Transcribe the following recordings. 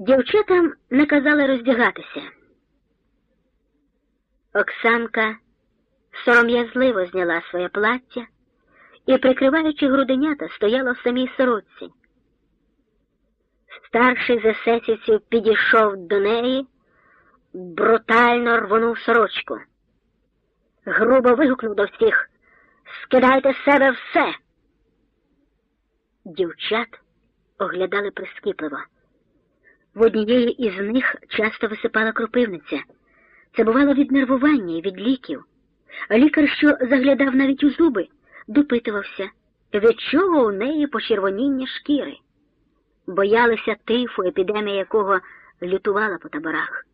Дівчатам наказали роздягатися. Оксанка сором'язливо зняла своє плаття і, прикриваючи груденята, стояла в самій сорочці. Старший з есесівців підійшов до неї, брутально рвонув сорочку. Грубо вигукнув до всіх Скидайте з себе все. Дівчат оглядали прискіпливо. В однієї із них часто висипала кропивниця. Це бувало від нервування і від ліків. Лікар, що заглядав навіть у зуби, допитувався, від чого у неї почервоніння шкіри. Боялися тифу, епідемія якого лютувала по таборах.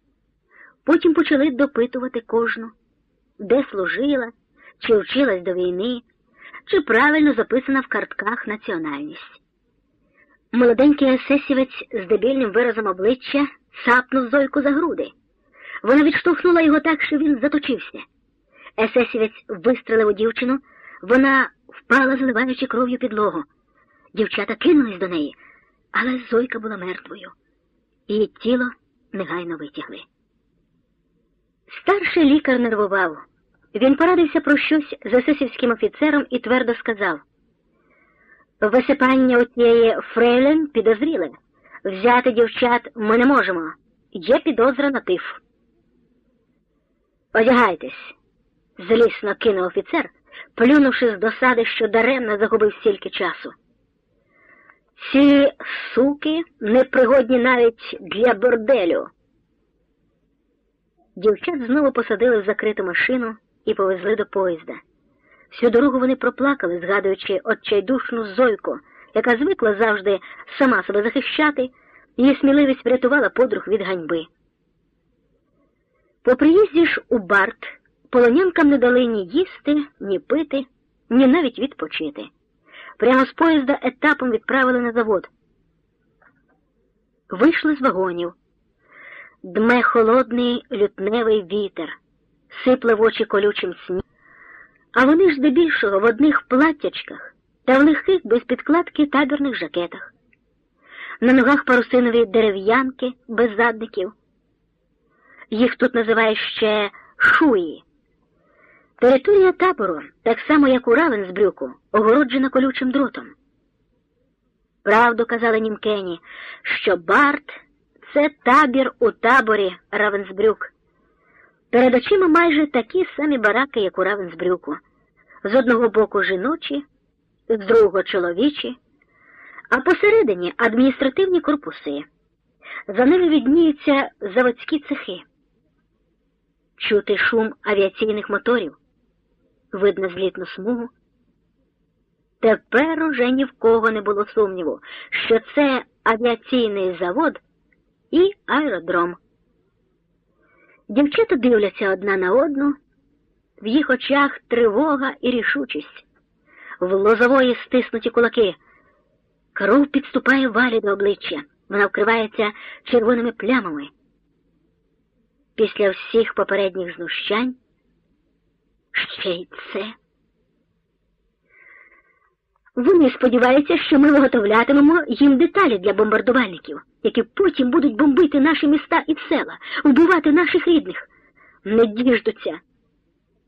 Потім почали допитувати кожну, де служила, чи вчилась до війни, чи правильно записана в картках національність. Молоденький есесівець з дебільним виразом обличчя цапнув Зойку за груди. Вона відштовхнула його так, що він заточився. Есесівець вистрелив у дівчину, вона впала, зливаючи кров'ю підлогу. Дівчата кинулись до неї, але Зойка була мертвою. Її тіло негайно витягли. Старший лікар нервував. Він порадився про щось з есесівським офіцером і твердо сказав. Висипання у тієї фрейлен підозріле. Взяти дівчат ми не можемо. Є підозра на тиф. Одягайтесь, злісно кинув офіцер, плюнувши з досади, що даремно загубив стільки часу. Ці суки непригодні навіть для борделю. Дівчат знову посадили в закриту машину і повезли до поїзда. Всю дорогу вони проплакали, згадуючи отчайдушну зойку, яка звикла завжди сама себе захищати, її сміливість врятувала подруг від ганьби. По приїзді ж у Барт полонянкам не дали ні їсти, ні пити, ні навіть відпочити. Прямо з поїзда етапом відправили на завод. Вийшли з вагонів. Дме холодний лютневий вітер, сипле в очі колючим сніг. А вони ж здебільшого в одних платтячках та в легких без підкладки табірних жакетах. На ногах парусинові дерев'янки без задників. Їх тут називають ще шуї. Територія табору, так само як у Равенсбрюку, огороджена колючим дротом. Правду казали німкені, що Барт це табір у таборі Равенсбрюк. Перед очима майже такі самі бараки, як у Равенсбрюку. З одного боку жіночі, з другого чоловічі, а посередині адміністративні корпуси. За ними відніються заводські цехи. Чути шум авіаційних моторів, видно злітну смугу. Тепер уже ні в кого не було сумніву, що це авіаційний завод і аеродром. Дівчата дивляться одна на одну, в їх очах тривога і рішучість, в лозової стиснуті кулаки. Кров підступає валі до обличчя, вона вкривається червоними плямами. Після всіх попередніх знущань ще й це. Вони сподіваються, що ми виготовлятимемо їм деталі для бомбардувальників, які потім будуть бомбити наші міста і села, вбивати наших рідних. Не діждуться.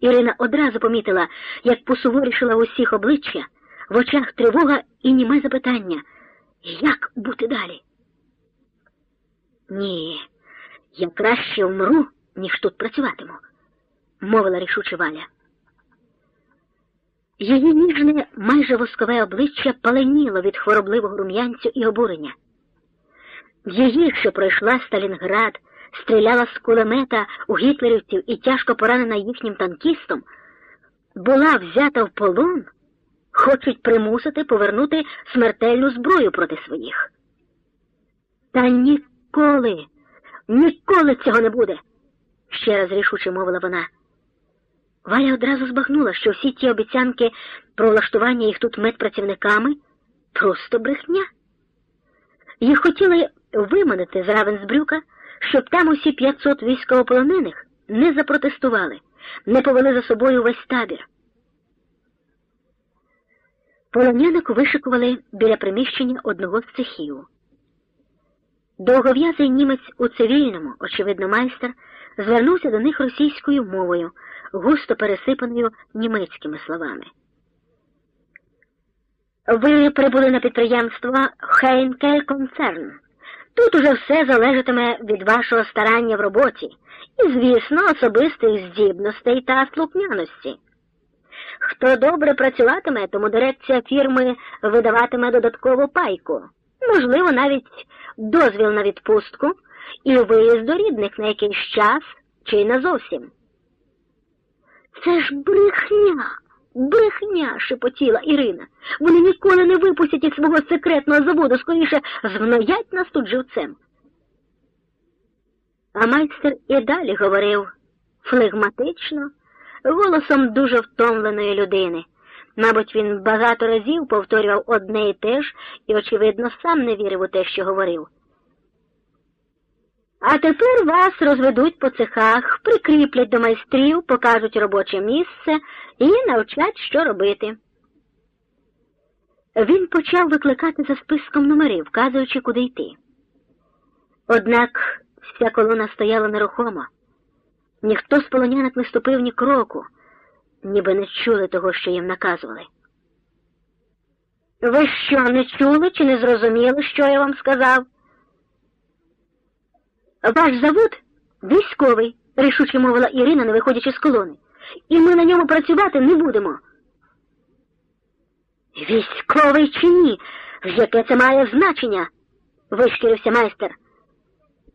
Ірина одразу помітила, як посуворішила усіх обличчя, в очах тривога і німе запитання, як бути далі? Ні, я краще вмру, ніж тут працюватиму, мовила рішуче Валя. Її ніжне, майже воскове обличчя паленіло від хворобливого рум'янцю і обурення. Її, що пройшла Сталінград, стріляла з кулемета у гітлерівців і тяжко поранена їхнім танкістом, була взята в полон, хочуть примусити повернути смертельну зброю проти своїх. Та ніколи, ніколи цього не буде, ще раз рішуче мовила вона. Валя одразу збагнула, що всі ті обіцянки про влаштування їх тут медпрацівниками просто брехня. Їх хотіли виманити з Равенсбрюка, щоб там усі 500 військовополонених не запротестували, не повели за собою весь табір. Полонянок вишикували біля приміщення одного з цехів. Довгов'язий німець у цивільному, очевидно, майстер, звернувся до них російською мовою, густо пересипаною німецькими словами. Ви прибули на підприємство Хейнкель Концерн. Тут уже все залежатиме від вашого старання в роботі і, звісно, особистих здібностей та слухняності. Хто добре працюватиме, тому дирекція фірми видаватиме додаткову пайку, можливо, навіть дозвіл на відпустку і виїзд до рідних на якийсь час чи й на зовсім. Це ж брехня, брехня, шепотіла Ірина. Вони ніколи не випустять із свого секретного заводу, скоріше згноять нас тут живцем. А майстер і далі говорив флегматично, голосом дуже втомленої людини. Мабуть, він багато разів повторював одне і те ж і, очевидно, сам не вірив у те, що говорив. А тепер вас розведуть по цехах, прикріплять до майстрів, покажуть робоче місце і навчать, що робити. Він почав викликати за списком номерів, вказуючи, куди йти. Однак вся колона стояла нерухомо. Ніхто з полонянок не ступив ні кроку, ніби не чули того, що їм наказували. Ви що, не чули чи не зрозуміли, що я вам сказав? Ваш завод військовий, рішуче мовила Ірина, не виходячи з колони, і ми на ньому працювати не будемо. Військовий чи ні? Яке це має значення? вишкірився майстер.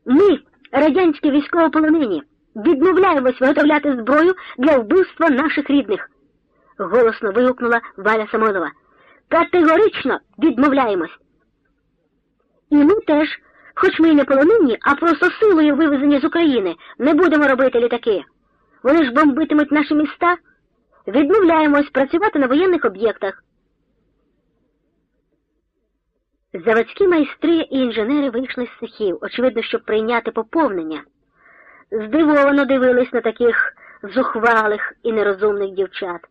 Ми, радянські військовополонені, відмовляємось виготовляти зброю для вбивства наших рідних, голосно вигукнула Валя Самойлова. Категорично відмовляємось. І ми теж, хоч ми й не полонені, а просто силою вивезені з України, не будемо робити літаки. Вони ж бомбитимуть наші міста. Відмовляємось працювати на воєнних об'єктах. Заводські майстри і інженери вийшли з цехів, очевидно, щоб прийняти поповнення. Здивовано дивились на таких зухвалих і нерозумних дівчат.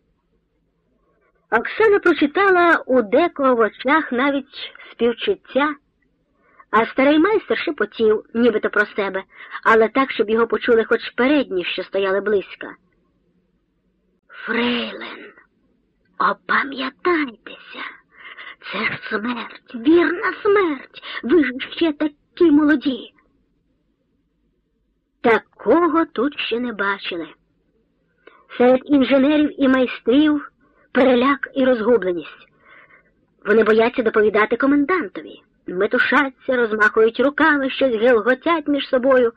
Оксана прочитала у декого в очах навіть співчуття, а старий майстер шепотів, нібито про себе, але так, щоб його почули хоч передні, що стояли близько. Фрейлен, опам'ятайтеся. Це ж смерть, вірна смерть. Ви ж ще такі молоді. Такого тут ще не бачили. Серед інженерів і майстрів переляк і розгубленість. Вони бояться доповідати комендантові, метушаться, розмахують руками, щось гелготять між собою.